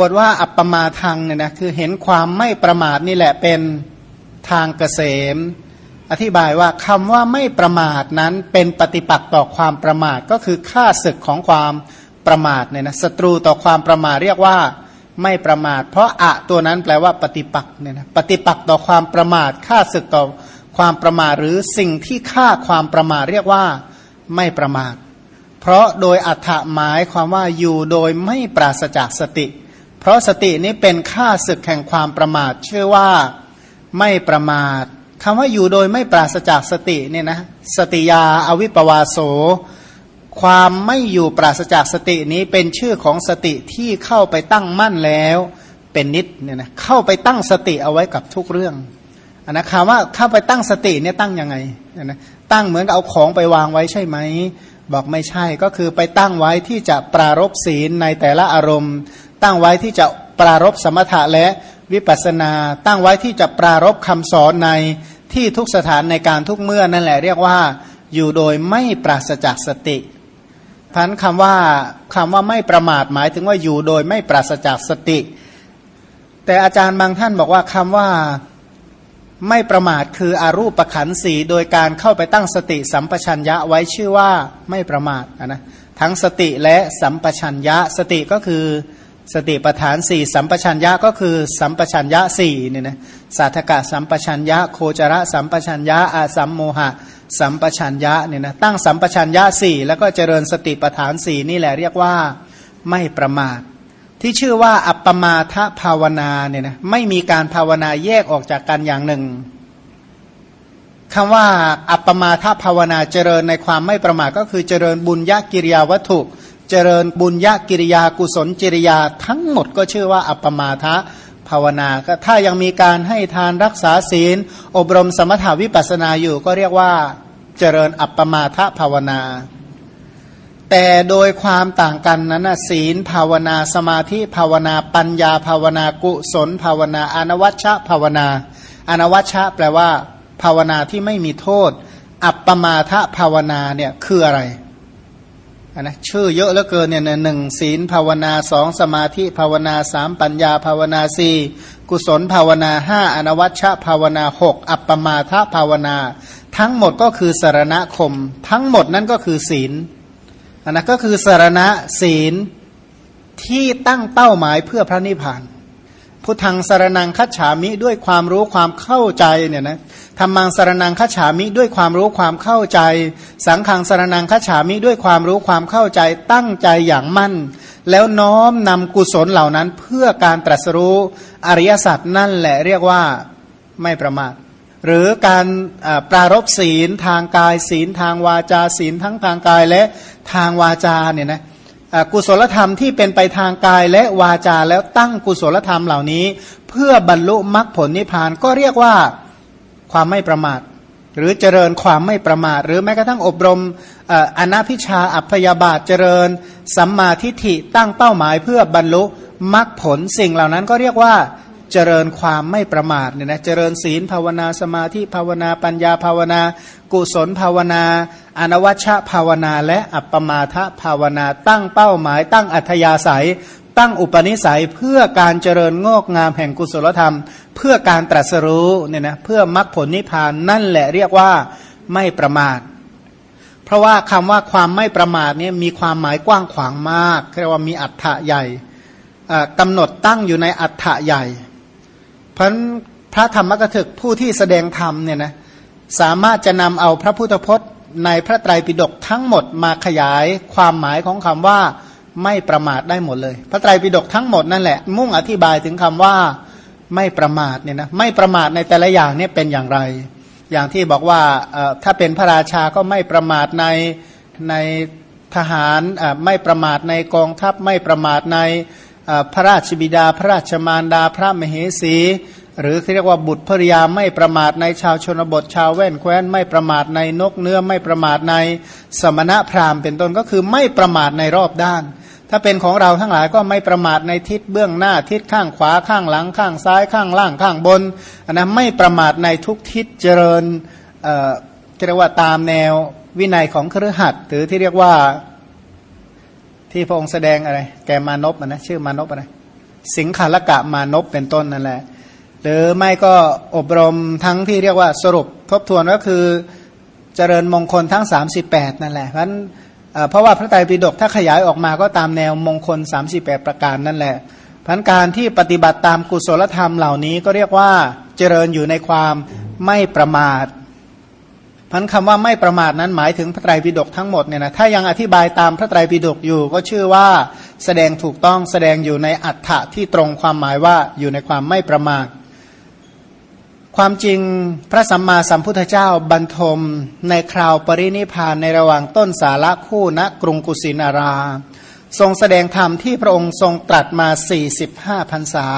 บทว่าอัปปมาทังเนี่ยนะคือเห็นความไม่ประมาทนี่แหละเป็นทางเกษม อธิบายว่าคำว่าไม่ประมาทนั้นเป็นปฏิปักษ์ต่อความประมาทก็คือค่าศึกของความประมาทเนี่ยนะศัตรูต่อความประมาทเรียกว่าไม่ประมาท เพราะอะตัวนั้นแปลว่าปฏิปักษ์เนี่ยนะปฏิปักษ์ต่อความประมาทค่าศึกต่อความประมาทหรือสิ่งที่ฆ่าความประมาทเรียกว่าไม่ประมาท เพราะโดยอัฏฐหมายความว่าอยู่โดยไม่ปราศจากสติ ราะสตินี้เป็นค่าศึกแห่งความประมาทชื่อว่าไม่ประมาทคำว่าอยู่โดยไม่ปราศจากสติเนี่ยนะสติยาอวิปวาโส ความไม่อยู่ปราศจากสตินี้เป็นชื่อของสติที่เข้าไปตั้งมั่นแล้ว เป็นนิดเนี่ยนะเข้าไปตั้งสติเอาไว้กับทุกเรื่องอันนะคำว่าเข้าไปตั้งสติเนี่ยตั้งยังไงนะตั้งเหมือนเอาของไปวางไว้ใช่ไหมบอกไม่ใช่ก็คือไปตั้งไว้ที่จะปรารบศีลในแต่ละอารมณ์ ตั้งไว้ที่จะปรารบสมถะและวิปัสนา ตั้งไว้ที่จะปรารบคำสอนในที่ทุกสถานในการทุกเมื่อนั่นแหละเรียกว่าอยู่โดยไม่ปราศจากสติพันคำว่าคำว่าไม่ประมาทหมายถึงว่าอยู่โดยไม่ปราศจากสติ แต่อาจารย์บางท่านบอกว่าคำว่าไม่ประมาทคืออารูปขันสีโดยการเข้าไปตั้งสติสัมปชัญญะไว้ชื่อว่าไม่ประมาทนะทั้งสติและสัมปชัญญะสติก็คือ สติปฐานสี่สัมปชัญญะก็คือสัมปชัญญะสี่เนี่ยนะสัทธกะสัมปชัญญะโคจระสัมปชัญญะอาสัมโมหะ สัมปชัญญะเนี่ยนะตั้งสัมปชัญญะสี่แล้วก็เจริญสติปฐานสี่นี่แหละเรียกว่าไม่ประมาท ที่ชื่อว่าอัปปมาทภาวนาเนี่ยนะไม่มีการภาวนาแยกออกจากกันอย่างหนึ่งคำว่าอัปปมาทภาวนาเจริญในความไม่ประมาทก็คือเจริญบุญญกิริยาวัตถุ เจริญบุญญากิริยากุศลจริยาทั้งหมดก็ชื่อว่าอัปปมาทะภาวนาก็ถ้ายังมีการให้ทานรักษาศีล อบรมสมถาวิปัสนาอยู่ก็เรียกว่าเจริญอัปปมาทะภาวนา แต่โดยความต่างกันนั้นศีลภาวนาสมาธิภาวนา ปัญญาภาวนากุศลภาวนาอนวัชชะภาวนาอนวัชชะแปลว่า ภาวนาที่ไม่มีโทษ อัปปมาทะภาวนาเนี่ยคืออะไร นะชื่อเยอะเหลือเกินเนี่ยหนึ่งศีลภาวนาสองสมาธิภาวนาสามปัญญาภาวนาสี่กุศลภาวนาห้าอนวัชชภาวนาหกอัปปมาทภาวนา ทั้งหมดก็คือสารณคม ทั้งหมดนั่นก็คือศีลอันนั้นก็คือสารณะศีลที่ตั้งเป้าหมายเพื่อพระนิพพาน พุทธังสารนังคัจฉามิด้วยความรู้ความเข้าใจเนี่ยนะธรรมังสารนังคัจฉามิด้วยความรู้ความเข้าใจ สังขังสารนังคัจฉามิด้วยความรู้ความเข้าใจตั้งใจอย่างมั่น แล้วน้อมนำกุศลเหล่านั้นเพื่อการตรัสรู้อริยสัจนั่นแหละเรียกว่าไม่ประมาทหรือการปรารบศีลทางกายศีลทางวาจาศีลทั้งทางกายและทางวาจาเนี่ยนะ กุศลธรรมที่เป็นไปทางกายและวาจาแล้วตั้งกุศลธรรมเหล่านี้ เพื่อบรรลุมรรคผลนิพพานก็เรียกว่าความไม่ประมาท หรือเจริญความไม่ประมาท หรือแม้กระทั่งอบรมอนาพิชาอัพยาบาทเจริญ สัมมาทิฏฐิตั้งเป้าหมายเพื่อบรรลุมรรคผลสิ่งเหล่านั้นก็เรียกว่า เจริญความไม่ประมาทเนี่ยนะเจริญศีลภาวนาสมาธิภาวนาปัญญาภาวนา กุศลภาวนา อนวัชชะภาวนา และอัปปมาทภาวนา ตั้งเป้าหมาย ตั้งอัธยาศัย ตั้งอุปนิสัยเพื่อการเจริญงอกงามแห่งกุศลธรรม เพื่อการตรัสรู้เนี่ยนะเพื่อมรรคผลนิพพานนั่นแหละเรียกว่าไม่ประมาท เพราะว่าคำว่าความไม่ประมาทเนี่ยมีความหมายกว้างขวางมากเรียกว่ามีอัฏฐะใหญ่กำหนดตั้งอยู่ในอัฏฐะใหญ่ พราะพระธรรมกถึกผู้ที่แสดงธรรมเนี่ยนะสามารถจะนำเอาพระพุทธพจน์ในพระไตรปิฎกทั้งหมดมาขยายความหมายของคำว่าไม่ประมาทได้หมดเลย พระไตรปิฎกทั้งหมดนั่นแหละ มุ่งอธิบายถึงคำว่าไม่ประมาทเนี่ยนะไม่ประมาทในแต่ละอย่างเนี่ยเป็นอย่างไร อย่างที่บอกว่าถ้าเป็นพระราชาก็ไม่ประมาทในในทหารไม่ประมาทในกองทัพไม่ประมาทใน พระราชบิดา พระราชมารดา พระมเหสี หรือที่เรียกว่าบุตรภริยาไม่ประมาทในชาวชนบทชาวแว่นแคว้น ไม่ประมาทในนกเนื้อไม่ประมาทในสมณะพราหมณ์เป็นต้นก็คือไม่ประมาทในรอบด้าน ถ้าเป็นของเราทั้งหลายก็ไม่ประมาทในทิศเบื้องหน้าทิศข้างขวาข้างหลังข้างซ้ายข้างล่างข้างบนอันนั้นไม่ประมาทในทุกทิศเจริญเอ่อเรียกว่าตามแนววินัยของครือขัดหรือที่เรียกว่า ที่พระองค์แสดงอะไร แกมานพนะชื่อมานพอะไร สิงคาลกะมานพเป็นต้นนั่นแหละ หรือไม่ก็อบรมทั้งที่เรียกว่าสรุปทบทวนก็คือเจริญมงคลทั้ง 38 นั่นแหละเพราะเพราะว่าพระไตรปิฎกถ้าขยายออกมาก็ตามแนวมงคล 38 ประการนั่นแหละพันการที่ปฏิบัติตามกุศลธรรมเหล่านี้ก็เรียกว่าเจริญอยู่ในความไม่ประมาท พันคำว่าไม่ประมาทนั้นหมายถึงพระไตรปิฎกทั้งหมดเนี่ยนะถ้ายังอธิบายตามพระไตรปิฎกอยู่ ก็ชื่อว่าแสดงถูกต้องแสดงอยู่ในอัฏฐะที่ตรงความหมายว่าอยู่ในความไม่ประมาทความจริงพระสัมมาสัมพุทธเจ้าบรรทมในคราวปรินิพานในระหว่างต้นสาระคู่ณกรุงกุสินารา ทรงแสดงธรรมที่พระองค์ทรงตรัสมา 45พรรษา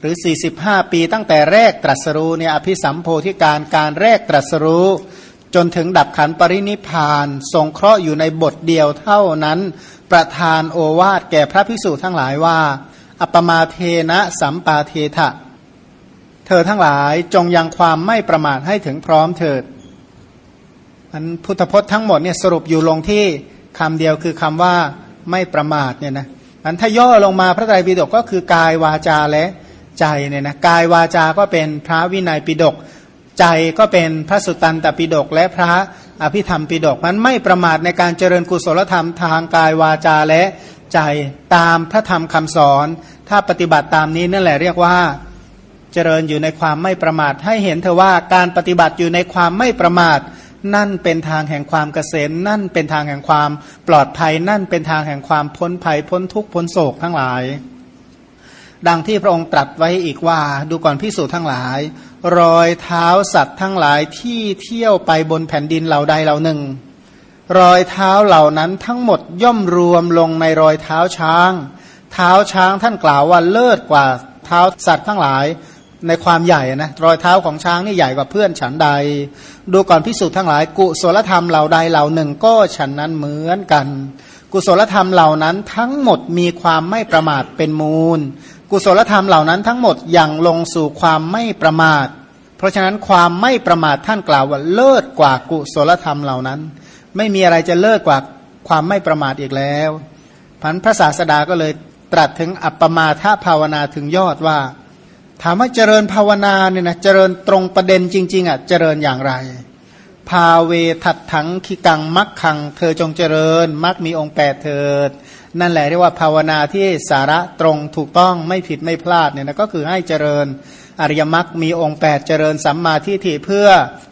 หรือ 45 ปีตั้งแต่แรกตรัสรู้เนี่ยอภิสัมโพธิการการแรกตรัสรู้ จนถึงดับขันปรินิพานทรงเคราะห์อยู่ในบทเดียวเท่านั้น ประทานโอวาทแก่พระภิกษุทั้งหลายว่า อัปมาเทนะสัมปาเทถะเธอทั้งหลายจงยังความไม่ประมาทให้ถึงพร้อมเถิดอันพุทธพจน์ทั้งหมดเนี่ยสรุปอยู่ลงที่คำเดียวคือคำว่าไม่ประมาทเนี่ยนะอันถ้าย่อลงมาพระไตรปิฎกก็คือกายวาจาและใจเนี่ยนะกายวาจาก็เป็นพระวินัยปิฎก ใจก็เป็นพระสุตตันตปิฎกและพระอภิธรรมปิฎกมันไม่ประมาทในการเจริญกุศลธรรมทางกายวาจาและใจตามพระธรรมคำสอน ถ้าปฏิบัติตามนี้นั่นแหละเรียกว่าเจริญอยู่ในความไม่ประมาท ให้เห็นเธอว่าการปฏิบัติอยู่ในความไม่ประมาท นั่นเป็นทางแห่งความเกษมนั่นเป็นทางแห่งความปลอดภัย นั่นเป็นทางแห่งความพ้นภัยพ้นทุกข์พ้นโศกทั้งหลาย ดังที่พระองค์ตรัสไว้อีกว่า ดูก่อนพิสูจน์ทั้งหลาย รอยเท้าสัตว์ทั้งหลายที่เที่ยวไปบนแผ่นดินเหล่าใดเหล่าหนึ่ง รอยเท้าเหล่านั้นทั้งหมดย่อมรวมลงในรอยเท้าช้าง เท้าช้างท่านกล่าวว่าเลิศกว่าเท้าสัตว์ทั้งหลายในความใหญ่นะรอยเท้าของช้างนี่ใหญ่กว่าเพื่อนฉันใด ดูก่อนพิสูจน์ทั้งหลายกุศลธรรมเหล่าใดเหล่าหนึ่งก็ฉันนั้นเหมือนกัน กุศลธรรมเหล่านั้นทั้งหมดมีความไม่ประมาทเป็นมูล กุศลธรรมเหล่านั้นทั้งหมดยังลงสู่ความไม่ประมาท เพราะฉะนั้นความไม่ประมาทท่านกล่าวว่าเลิศกว่ากุศลธรรมเหล่านั้น ไม่มีอะไรจะเลิศกว่าความไม่ประมาทอีกแล้วพันพระศาสดาก็เลยตรัสถึงอัปปมาทภาวนาถึงยอดว่า ถามว่าเจริญภาวนาเนี่ยนะเจริญตรงประเด็นจริง ๆอะเจริญอย่างไร ภาเวทัดถังขีกังมักขัง เธอจงเจริญมักมีองค์แปดเถิด นั่นแหละเรียกว่าภาวนาที่สาระตรงถูกต้องไม่ผิดไม่พลาดเนี่ยนะก็คือให้เจริญอริยมรรคมีองค์ 8 เจริญสัมมาทิฏฐิเพื่อ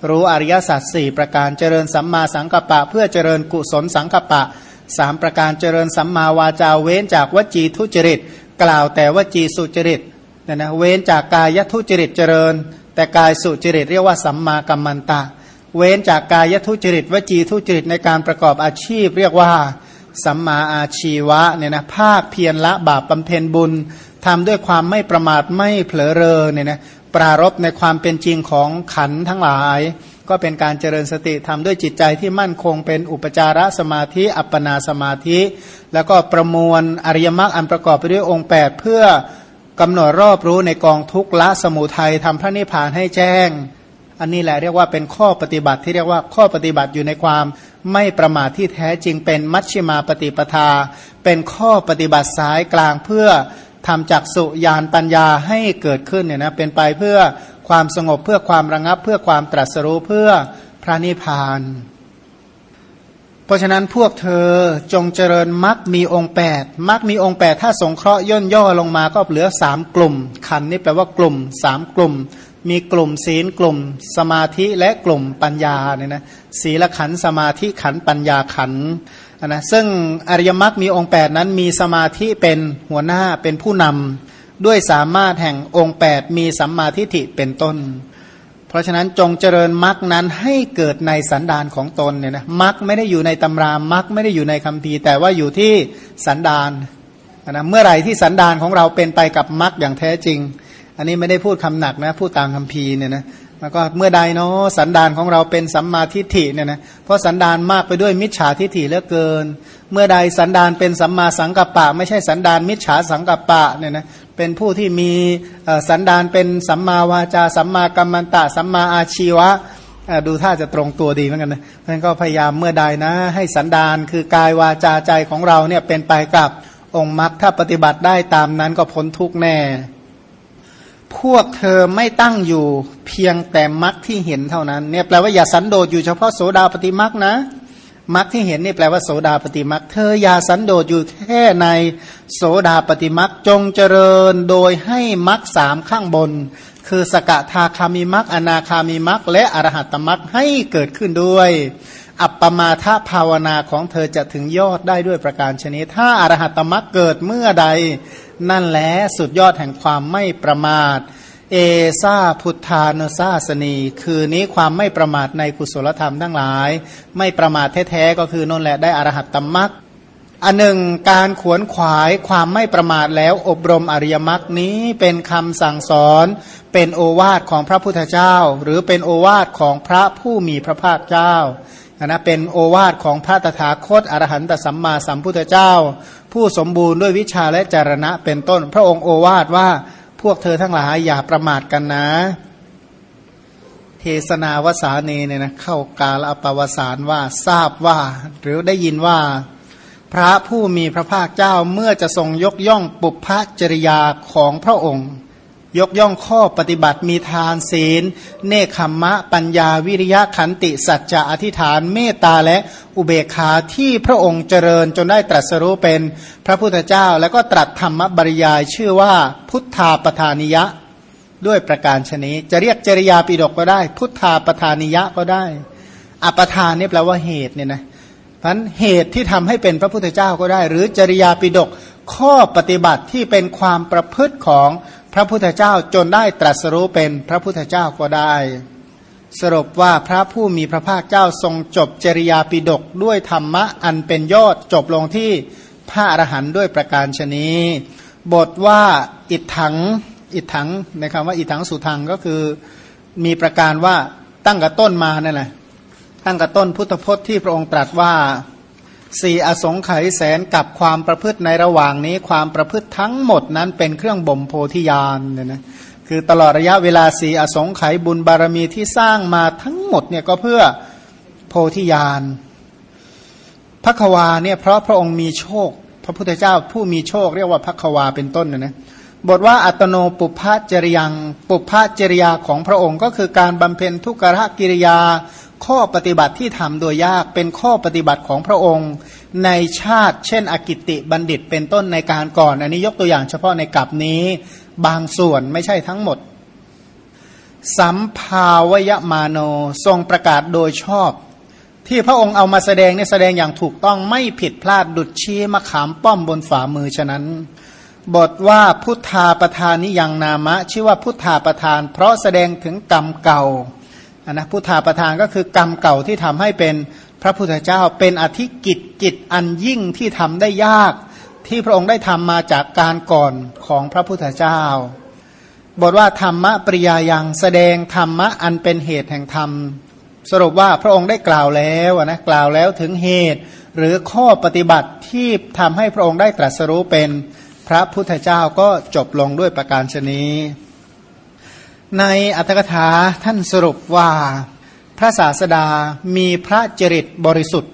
รู้อริยสัจสี่ประการเจริญสัมมาสังกัปปะ เพื่อเจริญกุศลสังกัปปะสามประการเจริญสัมมาวาจาเว้นจากวจีทุจริต กล่าวแต่วจีสุจริตเนี่ยนะเว้นจากกายทุจริตเจริญ แต่กายสุจริตเรียกว่าสัมมากัมมันตะ เว้นจากกายทุจริต วจีทุจริตในการประกอบอาชีพเรียกว่า สัมมาอาชีวะเนี่ยนะภาคเพียรละบาปบำเพ็ญบุญทำด้วยความไม่ประมาทไม่เผลอเรอเนี่ยนะปรารบในความเป็นจริงของขันทั้งหลาย ก็เป็นการเจริญสติทำด้วยจิตใจที่มั่นคงเป็นอุปจารสมาธิ อัปปนาสมาธิ แล้วก็ประมวลอริยมรรคอันประกอบไปด้วยองค์ 8 เพื่อกำหนดรอบรู้ในกองทุกละสมุทัยทำพระนิพพานให้แจ้ง อันนี้แหละเรียกว่าเป็นข้อปฏิบัติที่เรียกว่าข้อปฏิบัติอยู่ในความไม่ประมาทที่แท้จริงเป็นมัชฌิมาปฏิปทา เป็นข้อปฏิบัติสายกลางเพื่อทำจักสุยานปัญญาให้เกิดขึ้นเนี่ยนะเป็นไปเพื่อความสงบเพื่อความระงับ เพื่อความตรัสรู้เพื่อพระนิพพาน เพราะฉะนั้นพวกเธอจงเจริญมรรคมีองค์8มรรคมีองค์8ถ้าสงเคราะห์ย่นย่อลงมาก็เหลือสามกลุ่ม ขันนี่แปลว่ากลุ่มสามกลุ่ม มีกลุ่มศีลกลุ่มสมาธิและกลุ่มปัญญาเนี่ยนะศีลขันสมาธิขันปัญญาขันนะซึ่งอริยมรรคมีองค์ 8 นั้นมีสมาธิเป็นหัวหน้าเป็นผู้นำด้วยสามารถแห่งองค์ 8 มีสัมมาทิฏฐิเป็นต้น เพราะฉะนั้นจงเจริญมรรคนั้นให้เกิดในสันดานของตนเนี่ยนะมรรคไม่ได้อยู่ในตำรามรรคไม่ได้อยู่ในคำพีแต่ว่าอยู่ที่สันดานนะเมื่อไหร่ที่สันดานของเราเป็นไปกับมรรคอย่างแท้จริง อันนี้ไม่ได้พูดคำหนักนะพูดตามคำพีเนี่ยนะแล้วก็เมื่อใดเนาะสันดานของเราเป็นสัมมาทิฏฐิเนี่ยนะเพราะสันดานมากไปด้วยมิจฉาทิฏฐิเหลือเกิน เมื่อใดสันดานเป็นสัมมาสังกัปปะ ไม่ใช่สันดานมิจฉาสังกัปปะเนี่ยนะเป็นผู้ที่มีสันดานเป็นสัมมาวาจาสัมมากัมมันตะสัมมาอาชีวะดูท่าจะตรงตัวดีเหมือนกันนะท่านก็พยายามเมื่อใดนะ ให้สันดานคือกายวาจาใจของเราเนี่ยเป็นไปกับองค์มรรคถ้าปฏิบัติได้ตามนั้นก็พ้นทุกแน่ พวกเธอไม่ตั้งอยู่เพียงแต่มรรคที่เห็นเท่านั้นเนี่ยแปลว่าอย่าสันโดษอยู่เฉพาะโสดาปฏิมรรคนะมรรคที่เห็นนี่แปลว่าโสดาปฏิมรรคเธออย่าสันโดษอยู่แค่ในโสดาปฏิมรรคจงเจริญโดยให้มรรคสามข้างบน คือสกทาคามิมรรคอนาคามิมรรคและอรหัตตมรรคให้เกิดขึ้นด้วย อัปปมาทภาวนาของเธอจะถึงยอดได้ด้วยประการชนิดถ้าอรหัตตมรรคเกิดเมื่อใด นั่นแหละสุดยอดแห่งความไม่ประมาท เอซาพุทธานุซาสนี คือนี้ความไม่ประมาทในกุศลธรรมทั้งหลาย ไม่ประมาทแท้ๆก็คือนั่นแหละได้อรหัตตมรักอันหนึ่งการขวนขวายความไม่ประมาทแล้วอบรมอริยมรรคนี้เป็นคำสั่งสอน เป็นโอวาทของพระพุทธเจ้า หรือเป็นโอวาทของพระผู้มีพระภาคเจ้านะเป็นโอวาทของพระตถาคตอรหันตสัมมาสัมพุทธเจ้า ผู้สมบูรณ์ด้วยวิชาและจารณะเป็นต้น พระองค์โอวาทว่าพวกเธอทั้งหลายอย่าประมาทกันนะ เทศนาวสานีเนี่ยนะเข้ากาลอปวสานว่าทราบว่า หรือได้ยินว่า พระผู้มีพระภาคเจ้าเมื่อจะทรงยกย่องปุพพจริยาของพระองค์ ยกย่องข้อปฏิบัติมีทานศีล เนคขมมะ ปัญญาวิริยะขันติสัจจะอธิษฐานเมตตาและอุเบกขาที่พระองค์เจริญจนได้ตรัสรู้เป็นพระพุทธเจ้า แล้วก็ตรัสธรรมบริยายชื่อว่าพุทธาปทานิยะ ด้วยประการชนีจะเรียกจริยาปิดกก็ได้ พุทธาปทานิยะก็ได้อปทานนี่แปลว่าเหตุเนี่ยนะพันเหตุที่ทำให้เป็นพระพุทธเจ้าก็ได้ หรือจริยาปิดกข้อปฏิบัติที่เป็นความประพฤติของ พระพุทธเจ้าจนได้ตรัสรู้เป็นพระพุทธเจ้าก็ได้ สรุปว่าพระผู้มีพระภาคเจ้าทรงจบจริยาปิดกด้วยธรรมะอันเป็นยอดจบลงที่พระอรหันต์ด้วยประการชนีบทว่าอิทังอิทังในคำว่าอิทังสุทังก็คือมีประการว่าตั้งกับต้นมานั่นแหละตั้งกับต้นพุทธพจน์ที่พระองค์ตรัสว่า สี่อสงไขยแสนกับความประพฤติในระหว่างนี้ความประพฤติทั้งหมดนั้นเป็นเครื่องบ่มโพธิญาณเนี่ยนะคือตลอดระยะเวลาสี่อสงไขยบุญบารมีที่สร้างมาทั้งหมดเนี่ยก็เพื่อโพธิญาณพระควาเนี่ยเพราะพระองค์มีโชค พระพุทธเจ้าผู้มีโชคเรียกว่าพระควาเป็นต้นนะนะ บทว่าอัตโนปุพพจริยังปุพพจริยาของพระองค์ ก็คือการบำเพ็ญทุกขกิริยา ข้อปฏิบัติที่ทำโดยยากเป็นข้อปฏิบัติของพระองค์ ในชาติ เช่น อกิติบัณฑิตเป็นต้นในการก่อน อันนี้ยกตัวอย่างเฉพาะในกลับนี้ บางส่วนไม่ใช่ทั้งหมด สัมภาวยมาโนทรงประกาศโดยชอบ ที่พระองค์เอามาแสดงเนี่ยแสดงอย่างถูกต้องไม่ผิดพลาดดุดชี้มะขามป้อมบนฝ่ามือฉะนั้น บทว่าพุทธาประธานนิยังนามะ ชื่อว่าพุทธาประธาน เพราะแสดงถึงกรรมเก่านะพุทธาประธานก็คือกรรมเก่าที่ทำให้เป็นพระพุทธเจ้าเป็นอธิกิจกิจอันยิ่งที่ทำได้ยาก ที่พระองค์ได้ทำมาจากการก่อนของพระพุทธเจ้า บทว่าธรรมะปริยายังแสดงธรรมะอันเป็นเหตุแห่งธรรม สรุปว่าพระองค์ได้กล่าวแล้วนะกล่าวแล้วถึงเหตุ หรือข้อปฏิบัติที่ทำให้พระองค์ได้ตรัสรู้เป็น ระพุทธเจ้าก็จบลงด้วยประการชนีในอัตถกถาท่านสรุปว่าพระศาสดามีพระจริตบริสุทธิ์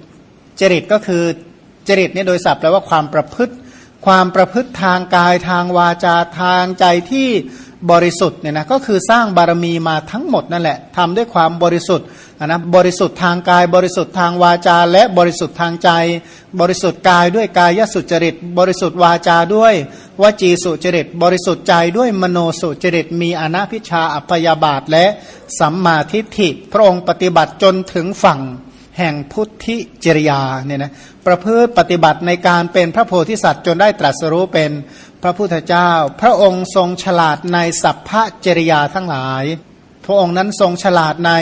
จริตก็คือจริตนี่โดยศัพท์แปลว่าความประพฤติ ความประพฤติทางกายทางวาจาทางใจที่บริสุทธิ์เนี่ยนะก็คือสร้างบารมีมาทั้งหมดนั่นแหละทำด้วยความบริสุทธิ์ นะบริสุทธิ์ทางกาย บริสุทธิ์ทางวาจา และบริสุทธิ์ทางใจ บริสุทธิ์กายด้วยกายสุจริต บริสุทธิ์วาจาด้วยวจีสุจริต บริสุทธิ์ใจด้วยมโนสุจริต มีอนัพิชาอัพยาบาทและสัมมาทิฏฐิ พระองค์ปฏิบัติจนถึงฝั่งแห่งพุทธิจริยาเนี่ยนะประพฤติปฏิบัติในการเป็นพระโพธิสัตว์จนได้ตรัสรู้เป็นพระพุทธเจ้า พระองค์ทรงฉลาดในสัพพะจริยาทั้งหลาย พระองค์นั้นทรงฉลาดใน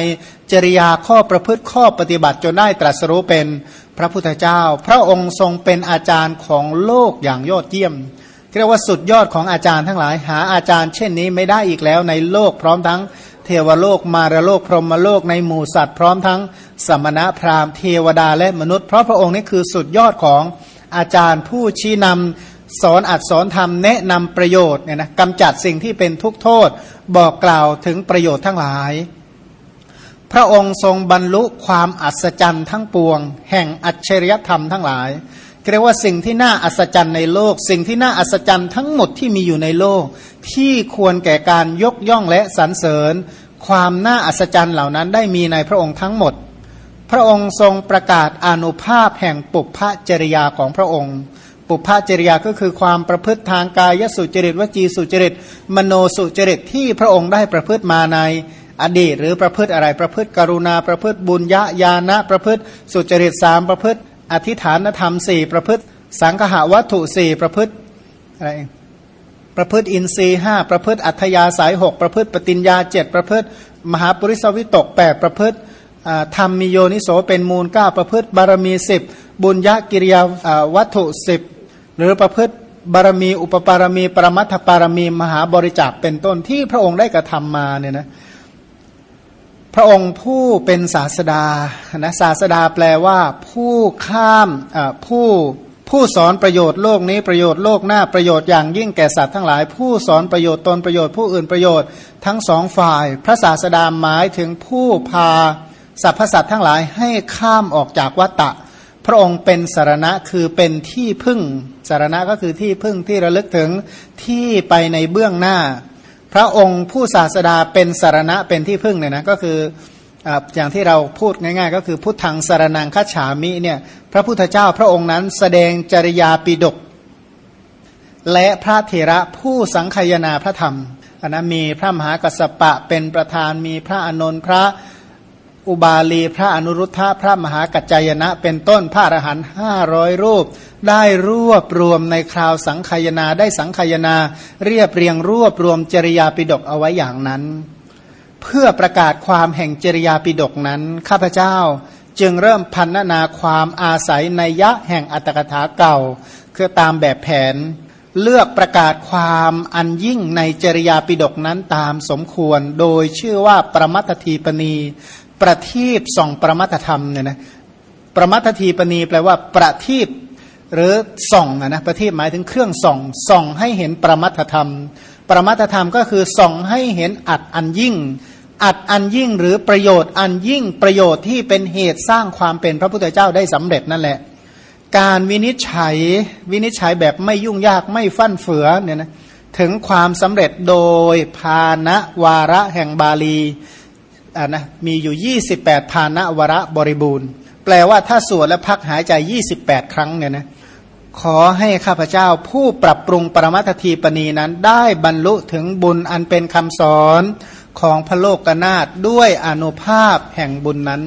จริยาข้อประพฤติข้อปฏิบัติจนได้ตรัสรู้เป็นพระพุทธเจ้า พระองค์ทรงเป็นอาจารย์ของโลกอย่างยอดเยี่ยมเรียกว่าสุดยอดของอาจารย์ทั้งหลาย หาอาจารย์เช่นนี้ไม่ได้อีกแล้วในโลกพร้อมทั้งเทวโลกมารโลกพรหมโลกในหมู่สัตว์พร้อมทั้งสมณะพราหมณ์เทวดาและมนุษย์ เพราะพระองค์นี้คือสุดยอดของอาจารย์ผู้ชี้นำสอนอัดสอนธรรมแนะนำประโยชน์เนี่ยนะกำจัดสิ่งที่เป็นทุกโทษบอกกล่าวถึงประโยชน์ทั้งหลาย ระองค์ทรงบรรลุความอัศจรรย์ทั้งปวง แห่งอัจฉริยธรรมทั้งหลายเรียกว่าสิ่งที่น่าอัศจรรย์ในโลก สิ่งที่น่าอัศจรรย์ทั้งหมดที่มีอยู่ในโลก ที่ควรแก่การยกย่องและสรรเสริญ ความน่าอัศจรรย์เหล่านั้นได้มีในพระองค์ทั้งหมด พระองค์ทรงประกาศอนุภาพแห่งปุพพจริยาของพระองค์ ปุพพจริยาก็คือความประพฤติทางกายสุจริตวจีสุจริต มโนสุจริตที่พระองค์ได้ประพฤติมาใน อดีตหรือประพฤติอะไรประพฤติกรุณาประพฤติบุญญาญาณประพฤติสุจริตสามประพฤติ อธิฐานธรรมสี่ประพฤติ สังหาวัตถุสี่ประพฤติอะไรประพฤติอินทรีห้าประพฤติอัธยาสายหกประพฤติปฏิญญาเจ็ดประพฤติ มหาปริสวิตกแปดประพฤติธรรมมีโยนิโสเป็นมูลเก้าประพฤติบารมีสิบบุญญากิริยาวัตถุสิบหรือประพฤติบารมีอุปปารมี ปรมัตถปารมีมหาบริจาคเป็นต้นที่พระองค์ได้กระทำมาเนี่ยนะ พระองค์ผู้เป็นศาสดานะศาสดาแปลว่าผู้ข้ามผู้ผู้สอนประโยชน์โลกนี้ประโยชน์โลกหน้าประโยชน์อย่างยิ่งแก่สัตว์ทั้งหลาย ผู้สอนประโยชน์ตนประโยชน์ผู้อื่นประโยชน์ทั้งสองฝ่าย พระศาสดาหมายถึงผู้พาสรรพสัตว์ทั้งหลายให้ข้ามออกจากวัตตะ พระองค์เป็นสารณะคือเป็นที่พึ่งสารณะก็คือที่พึ่งที่ระลึกถึงที่ไปในเบื้องหน้า ระองค์ผู้ศาสดาเป็นสารณะเป็นที่พึ่งเนี่ยนะก็คืออย่างที่เราพูดง่าย ๆ ก็คือพุทธังสารนังคัจฉามิเนี่ยพระพุทธเจ้าพระองค์นั้นแสดงจริยาปิดก และพระเถระผู้สังคยนาพระธรรมอันนะมีพระมหากัสสปะเป็นประธานมีพระอนนท์พระ อุบาลีพระอนุรุทธะพระมหากัจจายนะ เป็นต้นพระอรหันต์ห้าร้อยรูป ได้รวบรวมในคราวสังขยนาได้สังขยนา เรียบเรียงรวบรวมจริยาปิดกเอาไว้อย่างนั้น เพื่อประกาศความแห่งจริยาปิดกนั้น ข้าพเจ้าจึงเริ่มพันนาความอาศัยในยะแห่งอัตถกถาเก่า คือตามแบบแผน เลือกประกาศความอันยิ่งในจริยาปิดกนั้นตามสมควร โดยชื่อว่าประมัตทีปณี ประทีปส่องประมัตธรรมเนี่ยนะประมัตทีปณีแปลว่าประทีปหรือส่องนะประทีปหมายถึงเครื่องส่องส่องให้เห็นประมัตธรรม ประมัตธรรมก็คือส่องให้เห็นอัดอันยิ่ง อัดอันยิ่งหรือประโยชน์อันยิ่งประโยชน์ที่เป็นเหตุสร้างความเป็นพระพุทธเจ้าได้สำเร็จนั่นแหละ การวินิจฉัยวินิจฉัยแบบไม่ยุ่งยากไม่ฟั่นเฟือเนี่ยนะถึงความสำเร็จโดยภาณวาระแห่งบาลี อ่านะมีอยู่ 28ภาณวระบริบูรณ์ แปลว่าถ้าสวดและพักหายใจ 28 ครั้งเนี่ยนะขอให้ข้าพเจ้าผู้ปรับปรุงปรมัตทีปณีนั้นได้บรรลุถึงบุญอันเป็นคำสอนของพระโลกนาถด้วยอนุภาพแห่งบุญนั้น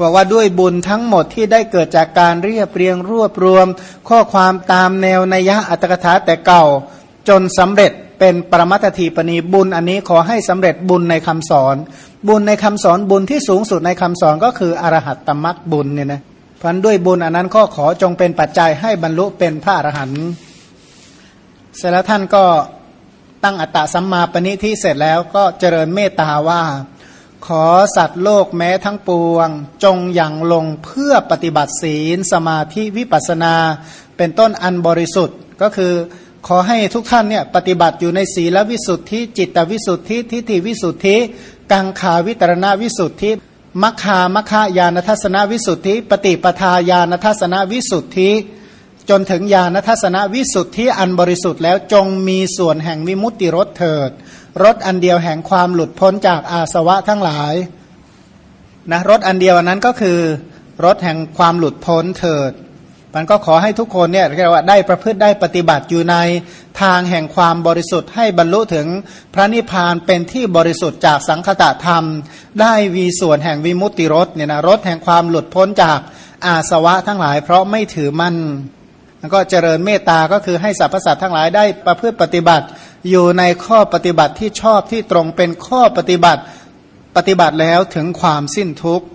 บอกว่าด้วยบุญทั้งหมดที่ได้เกิดจากการเรียบเรียงรวบรวม ข้อความตามแนวนัยะอัตถกถาแต่เก่าจนสำเร็จ เป็นปรมัตทีปณีบุญอันนี้ขอให้สำเร็จบุญในคำสอน บุญในคำสอนบุญที่สูงสุดในคำสอนก็คืออรหัตตมรักบุญเนี่ยนะพันด้วยบุญอันนั้นก็ขอจงเป็นปัจจัยให้บรรลุเป็นพระอรหันต์เสร็จแล้วท่านก็ตั้งอัตตสัมมาปณิที่เสร็จแล้วก็เจริญเมตตาว่า ขอสัตว์โลกแม้ทั้งปวง จงอย่างลงเพื่อปฏิบัติศีล สมาธิวิปัสนา เป็นต้นอันบริสุทธิ์ก็คือ ขอให้ทุกท่านเนี่ยปฏิบัติอยู่ในศีลวิสุทธิ จิตวิสุทธิ ทิฏฐิวิสุทธิ กังขาวิตรณวิสุทธิมัคคามัคคายานทัศนวิสุทธิ ปฏิปทาญาณทัศนวิสุทธิ จนถึงญาณทัศนวิสุทธิอันบริสุทธิ์แล้วจงมีส่วนแห่งวิมุตติรสเถิดรสอันเดียวแห่งความหลุดพ้นจากอาสวะทั้งหลายนะรสอันเดียวนั้นก็คือรสแห่งความหลุดพ้นเถิด มันก็ขอให้ทุกคนเนี่ยเรียกว่าได้ประพฤติได้ปฏิบัติอยู่ในทางแห่งความบริสุทธิ์ให้บรรลุถึงพระนิพพานเป็นที่บริสุทธิ์จากสังคตะธรรม ได้วีส่วนแห่งวิมุตติรสเนี่ยนะรสแห่งความหลุดพ้นจากอาสวะทั้งหลาย เพราะไม่ถือมั่นแล้วก็เจริญเมตตาก็คือให้สรรพสัตว์ทั้งหลายได้ประพฤติปฏิบัติ อยู่ในข้อปฏิบัติที่ชอบที่ตรงเป็นข้อปฏิบัติปฏิบัติแล้วถึงความสิ้นทุกข์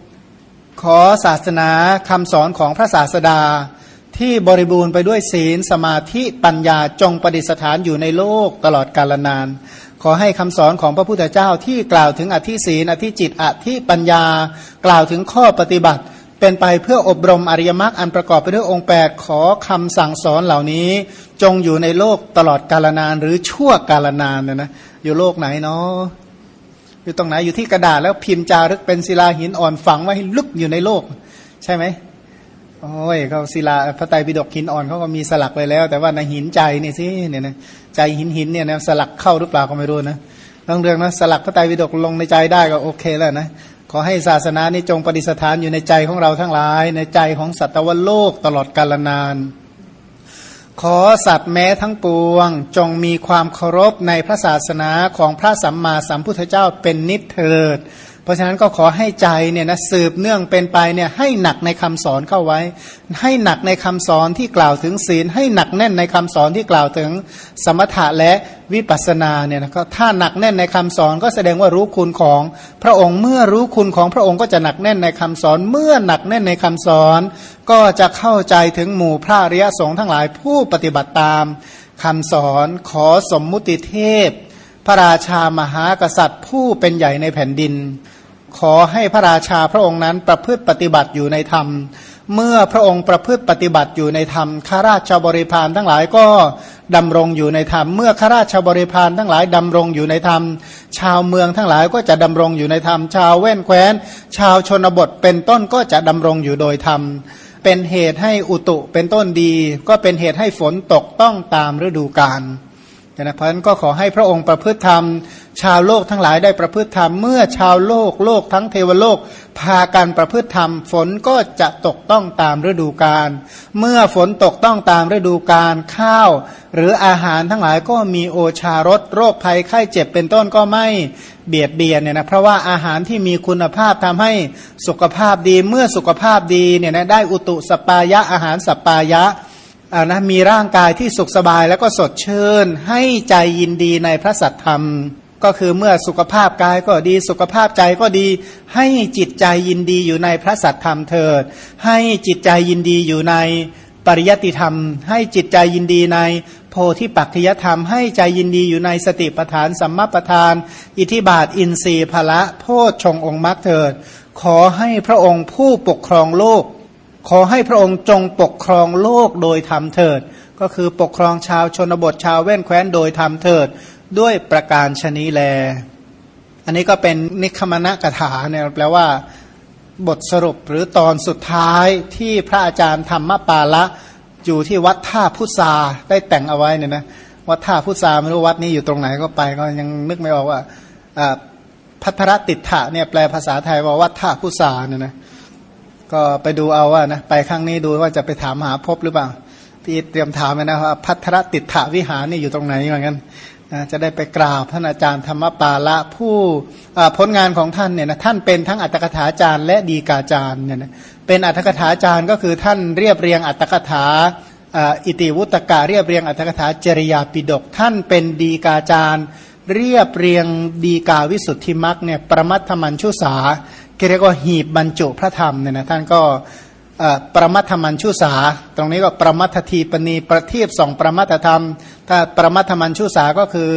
ขอศาสนาคำสอนของพระศาสดา ที่บริบูรณ์ไปด้วยศีลสมาธิปัญญาจงประดิษฐานอยู่ในโลกตลอดกาลนาน ขอให้คำสอนของพระพุทธเจ้าที่กล่าวถึงอธิศีลอธิจิตอธิปัญญา กล่าวถึงข้อปฏิบัติ เป็นไปเพื่ออบรมอริยมรรคอันประกอบไปด้วยองค์แปดขอคำสั่งสอนเหล่านี้ จงอยู่ในโลกตลอดกาลนานหรือชั่วกาลนานเนี่ยนะอยู่โลกไหนเนาะอยู่ตรงไหนอยู่ที่กระดาษแล้วพิมพ์จารึกเป็นศิลาหินอ่อนฝังไว้ให้ลึกอยู่ในโลก ใช่ไหม โอ้ยเขาศิลาพระไตรปิฎกหินอ่อนเขาก็มีสลักไปแล้ว แต่ว่าในหินใจนี่สิเนี่ยนะใจหินหินเนี่ยนะสลักเข้าหรือเปล่าก็ไม่รู้นะต้องเรื่องนะสลักพระไตรปิฎกลงในใจได้ก็โอเคแล้วนะขอให้ศาสนานี้จงปฏิสถานอยู่ในใจของเราทั้งหลาย ในใจของสัตวโลกตลอดกาลนาน ขอสัตว์แม้ทั้งปวง จงมีความเคารพในพระศาสนาของพระสัมมาสัมพุทธเจ้าเป็นนิเถิด ราะฉะนั้นก็ขอให้ใจเนี่ยนะสืบเนื่องเป็นไปเนี่ยให้หนักในคำสอนเข้าไว้ ให้หนักในคำสอนที่กล่าวถึงศีล ให้หนักแน่นในคำสอนที่กล่าวถึงสมถะและวิปัสสนาเนี่ยนะก็ถ้าหนักแน่นในคำสอนก็แสดงว่ารู้คุณของพระองค์เมื่อรู้คุณของพระองค์ก็จะหนักแน่นในคำสอน เมื่อหนักแน่นในคำสอน ก็จะเข้าใจถึงหมู่พระอริยสงฆ์ทั้งหลายผู้ปฏิบัติตามคำสอนขอสมมุติเทพ พระราชามหากษัตริย์ผู้เป็นใหญ่ในแผ่นดิน ขอให้พระราชาพระองค์นั้นประพฤติปฏิบัติอยู่ในธรรม เมื่อพระองค์ประพฤติปฏิบัติอยู่ในธรรมข้าราชบริพารทั้งหลายก็ดำรงอยู่ในธรรม เมื่อข้าราชบริพารทั้งหลายดำรงอยู่ในธรรม ชาวเมืองทั้งหลายก็จะดำรงอยู่ในธรรม ชาวแว่นแคว้น ชาวชนบทเป็นต้นก็จะดำรงอยู่โดยธรรม เป็นเหตุให้อุตุเป็นต้นดี ก็เป็นเหตุให้ฝนตกต้องตามฤดูกาล นะเพราะนั้นก็ขอให้พระองค์ประพฤติธรรม ชาวโลกทั้งหลายได้ประพฤติธรรม เมื่อชาวโลกโลกทั้งเทวโลก พากันประพฤติธรรม ฝนก็จะตกต้องตามฤดูกาลเมื่อฝนตกต้องตามฤดูกาลข้าว หรืออาหารทั้งหลายก็มีโอชารสโรคภัยไข้เจ็บเป็นต้นก็ไม่เบียดเบียนเนี่ยนะเพราะว่าอาหารที่มีคุณภาพทำให้สุขภาพดีเมื่อสุขภาพดีเนี่ยนะได้อุตุสปายะอาหารสปายะ อานะมีร่างกายที่สุขสบายแล้วก็สดชื่น ให้ใจยินดีในพระสัทธรรม ก็คือเมื่อสุขภาพกายก็ดีสุขภาพใจก็ดี ให้จิตใจยินดีอยู่ในพระสัทธรรมเถิด ให้จิตใจยินดีอยู่ในปริยติธรรม ให้จิตใจยินดีในโพธิปัจจยธรรม ให้ใจยินดีอยู่ในสติปทานสัมมาปทาน อิทิบาทอินทรีย์พละโพชฌงองค์มรรคเถิด ขอให้พระองค์ผู้ปกครองโลก ขอให้พระองค์จงปกครองโลกโดยธรรมเถิด ก็คือปกครองชาวชนบทชาวแว่นแคว้นโดยธรรมเถิด ด้วยประการชนีแล อันนี้ก็เป็นนิคมณะกถาเนี่ยแปลว่าบทสรุปหรือตอนสุดท้ายที่พระอาจารย์ธรรมปาละอยู่ที่วัดท่าพุทราได้แต่งเอาไว้เนี่ยนะวัดท่าพุทราไม่รู้วัดนี้อยู่ตรงไหนก็ไปก็ยังนึกไม่ออกว่าพัทรติถะเนี่ยแปลภาษาไทยว่าวัดท่าพุทราเนี่ยนะ ก็ไปดูเอาว่านะไปครั้งนี้ดูว่าจะไปถามหาพบหรือเปล่าพี่เตรียมถามนะว่าพัทรติถาวิหารนี่อยู่ตรงไหนเหมือนกันนะจะได้ไปกราบท่านอาจารย์ธรรมปาละผู้ผลงานของท่านเนี่ยนะท่านเป็นทั้งอัตถกถาจารย์และดีกาจารย์เนี่ยนะเป็นอัตถกถาจารย์ก็คือท่านเรียบเรียงอัตถกถาอิติวุตกะเรียบเรียงอัตถกถาจริยาปิดก ท่านเป็นดีกาจารย์ เรียบเรียงดีกาวิสุทธิมักเนี่ยประมัตถมันชุสา เรียกว่าหีบบรรจุพระธรรมเนี่ยนะท่านก็ประมัทธมันชุสา ตรงนี้ก็ประมัททีปณีประทีปสองประมัทธรรม ถ้าประมัทธมันชุสาก็คือ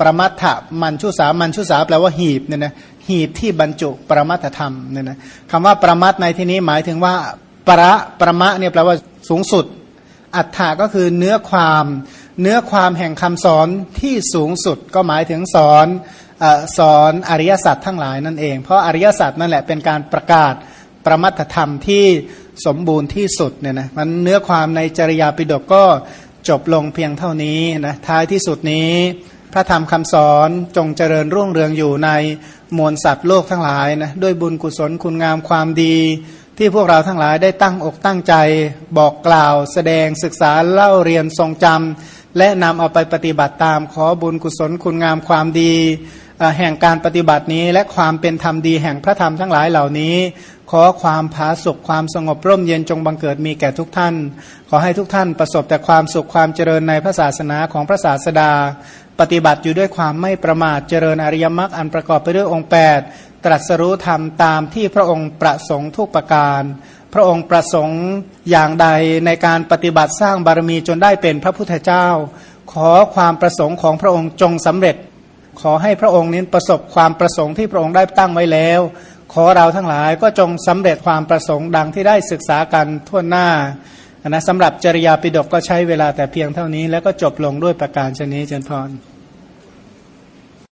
ประมัทธมันชุสามันชุสาแปลว่าหีบเนี่ยนะหีบที่บรรจุประมัทธรรมเนี่ยนะคำว่าประมัทในที่นี้หมายถึงว่าประประมะเนี่ยแปลว่าสูงสุด อัฏฐาก็คือเนื้อความ เนื้อความแห่งคำสอนที่สูงสุดก็หมายถึงสอน สอนอริยสัจทั้งหลายนั่นเอง เพราะอริยสัจนั่นแหละเป็นการประกาศประมัตธรรมที่สมบูรณ์ที่สุดเนี่ยนะมันเนื้อความในจริยาปิฎกก็จบลงเพียงเท่านี้นะท้ายที่สุดนี้ พระธรรมคำสอนจงเจริญรุ่งเรืองอยู่ในมวลสัตว์โลกทั้งหลายนะด้วยบุญกุศลคุณงามความดี ที่พวกเราทั้งหลายได้ตั้งอกตั้งใจบอกกล่าว แสดงศึกษาเล่าเรียนทรงจำและนำเอาไปปฏิบัติตามขอบุญกุศลคุณงามความดี แห่งการปฏิบัตินี้ และความเป็นธรรมดีแห่งพระธรรมทั้งหลายเหล่านี้ ขอความผาสุขความสงบร่มเย็นจงบังเกิดมีแก่ทุกท่าน ขอให้ทุกท่านประสบแต่ความสุขความเจริญในพระศาสนาของพระศาสดา ปฏิบัติอยู่ด้วยความไม่ประมาทเจริญอริยมรรคอันประกอบไปด้วยองค์8ตรัสรู้ธรรมตามที่พระองค์ประสงค์ทุกประการพระองค์ประสงค์อย่างใดในการปฏิบัติสร้างบารมีจนได้เป็นพระพุทธเจ้า ขอความประสงค์ของพระองค์จงสำเร็จ ขอให้พระองค์นี้ประสบความประสงค์ที่พระองค์ได้ตั้งไว้แล้ว ขอเราทั้งหลายก็จงสำเร็จความประสงค์ดังที่ได้ศึกษากันทั่วหน้านะสำหรับจริยาปิฎกก็ใช้เวลาแต่เพียงเท่านี้ แล้วก็จบลงด้วยประการชนี้เจนพร